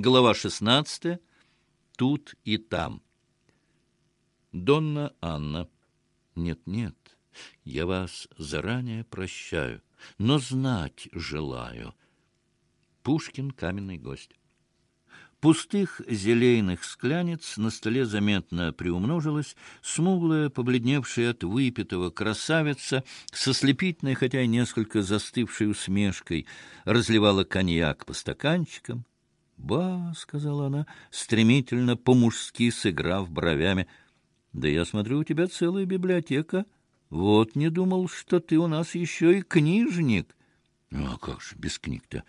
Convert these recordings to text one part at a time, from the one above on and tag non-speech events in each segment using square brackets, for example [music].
Глава шестнадцатая. Тут и там. Донна Анна. Нет-нет, я вас заранее прощаю, но знать желаю. Пушкин «Каменный гость». Пустых зелейных скляниц на столе заметно приумножилось, смуглая, побледневшая от выпитого красавица со слепительной, хотя и несколько застывшей усмешкой, разливала коньяк по стаканчикам. «Ба!» — сказала она, стремительно по-мужски сыграв бровями. «Да я смотрю, у тебя целая библиотека. Вот не думал, что ты у нас еще и книжник». «Ну, а как же без книг-то?»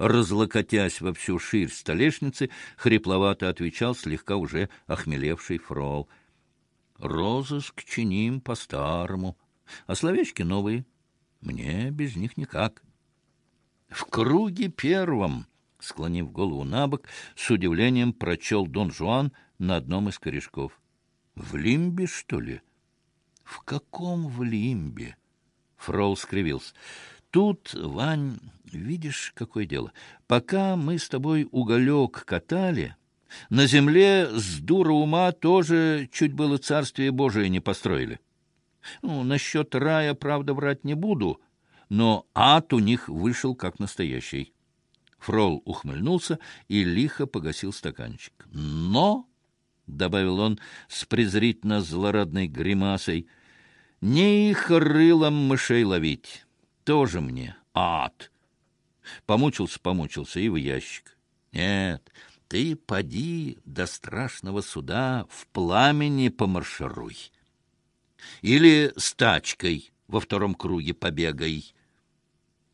разлокотясь во всю ширь столешницы, хрипловато отвечал слегка уже охмелевший фрол. «Розыск чиним по-старому, а словечки новые. Мне без них никак». «В круге первом», — склонив голову на бок, с удивлением прочел Дон Жуан на одном из корешков. «В лимбе, что ли?» «В каком в лимбе?» Фрол скривился. Тут, Вань, видишь, какое дело. Пока мы с тобой уголек катали, на земле с дура ума тоже чуть было царствие Божие не построили. Ну, насчет рая, правда, врать не буду, но ад у них вышел как настоящий. Фрол ухмыльнулся и лихо погасил стаканчик. Но, — добавил он с презрительно злорадной гримасой, — не их рылом мышей ловить тоже мне ад. Помучился-помучился и в ящик. Нет, ты поди до страшного суда в пламени помаршируй. Или с тачкой во втором круге побегай.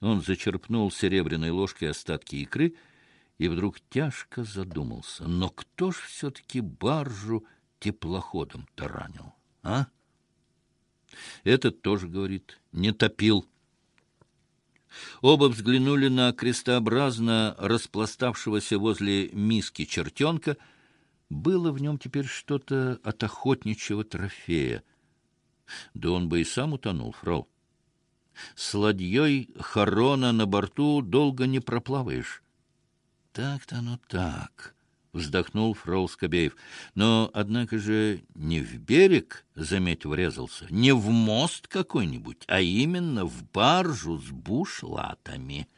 Он зачерпнул серебряной ложкой остатки икры и вдруг тяжко задумался. Но кто ж все-таки баржу теплоходом таранил, а? Этот тоже, говорит, не топил. Оба взглянули на крестообразно распластавшегося возле миски чертенка. Было в нем теперь что-то от охотничьего трофея. Да он бы и сам утонул, фрол. С ладьей хорона на борту долго не проплаваешь. Так-то оно так вздохнул фрол Скобеев. Но, однако же, не в берег, заметь, врезался, не в мост какой-нибудь, а именно в баржу с бушлатами.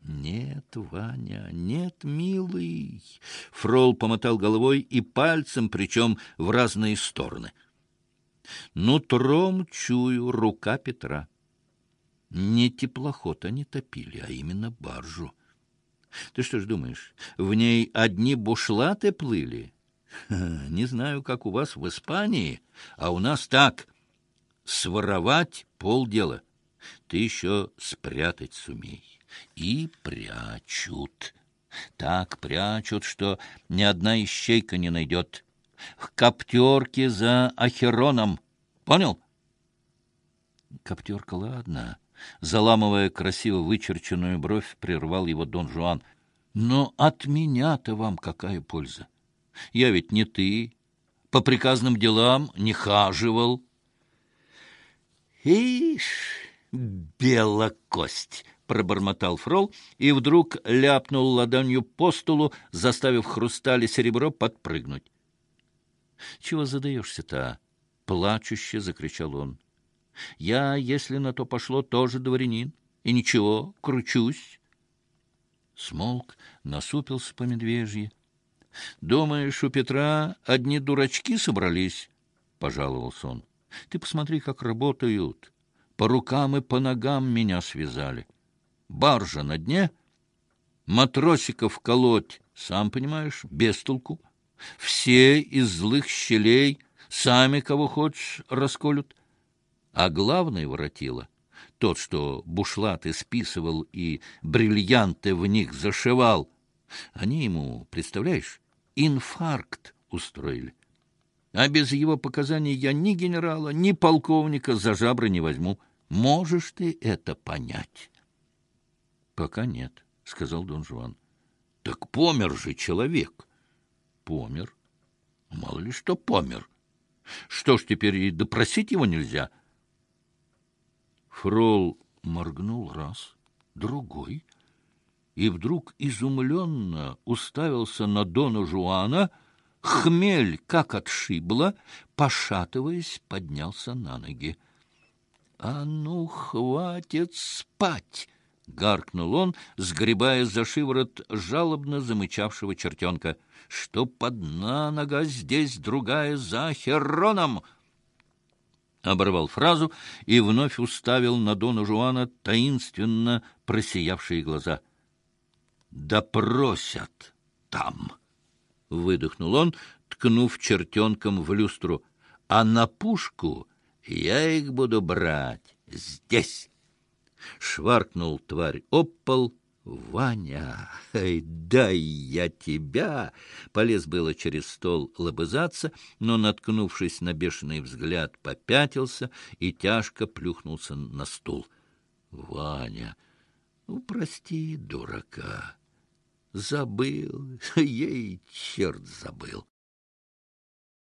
«Нет, Ваня, нет, милый!» Фрол помотал головой и пальцем, причем в разные стороны. «Нутром чую рука Петра. Не теплоход они топили, а именно баржу. Ты что ж думаешь, в ней одни бушлаты плыли? Не знаю, как у вас в Испании, а у нас так. Своровать полдела. Ты еще спрятать сумей. И прячут. Так прячут, что ни одна ищейка не найдет. В коптерке за Ахероном. Понял? Коптерка, ладно. Заламывая красиво вычерченную бровь, прервал его Дон Жуан. «Но от меня-то вам какая польза? Я ведь не ты, по приказным делам не хаживал». «Ишь, белокость!» — пробормотал Фрол и вдруг ляпнул ладонью по столу, заставив хрусталь и серебро подпрыгнуть. «Чего задаешься-то?» — плачуще закричал он. Я, если на то пошло, тоже дворянин. И ничего, кручусь. Смолк, насупился по медвежьи. Думаешь, у Петра одни дурачки собрались? — пожаловался он. — Ты посмотри, как работают. По рукам и по ногам меня связали. Баржа на дне, матросиков колоть, сам понимаешь, без толку. Все из злых щелей сами кого хочешь расколют. А главный воротило, тот, что бушлаты списывал и бриллианты в них зашивал, они ему, представляешь, инфаркт устроили. А без его показаний я ни генерала, ни полковника за жабры не возьму. Можешь ты это понять? — Пока нет, — сказал Дон Жуан. — Так помер же человек. — Помер. Мало ли что помер. Что ж, теперь и допросить его нельзя — Фрол моргнул раз, другой, и вдруг изумленно уставился на Дона Жуана. Хмель, как отшибло, пошатываясь, поднялся на ноги. — А ну, хватит спать! — гаркнул он, сгребая за шиворот жалобно замычавшего чертенка. — Чтоб одна нога здесь, другая за Хероном! Оборвал фразу и вновь уставил на Дона Жуана таинственно просиявшие глаза — допросят там. Выдохнул он, ткнув чертенком в люстру. А на пушку я их буду брать здесь. Шваркнул тварь об пол. «Ваня, эй, дай я тебя!» Полез было через стол лобызаться, но, наткнувшись на бешеный взгляд, попятился и тяжко плюхнулся на стул. «Ваня, ну, прости, дурака!» Забыл, [laughs] ей черт забыл.